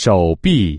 手臂。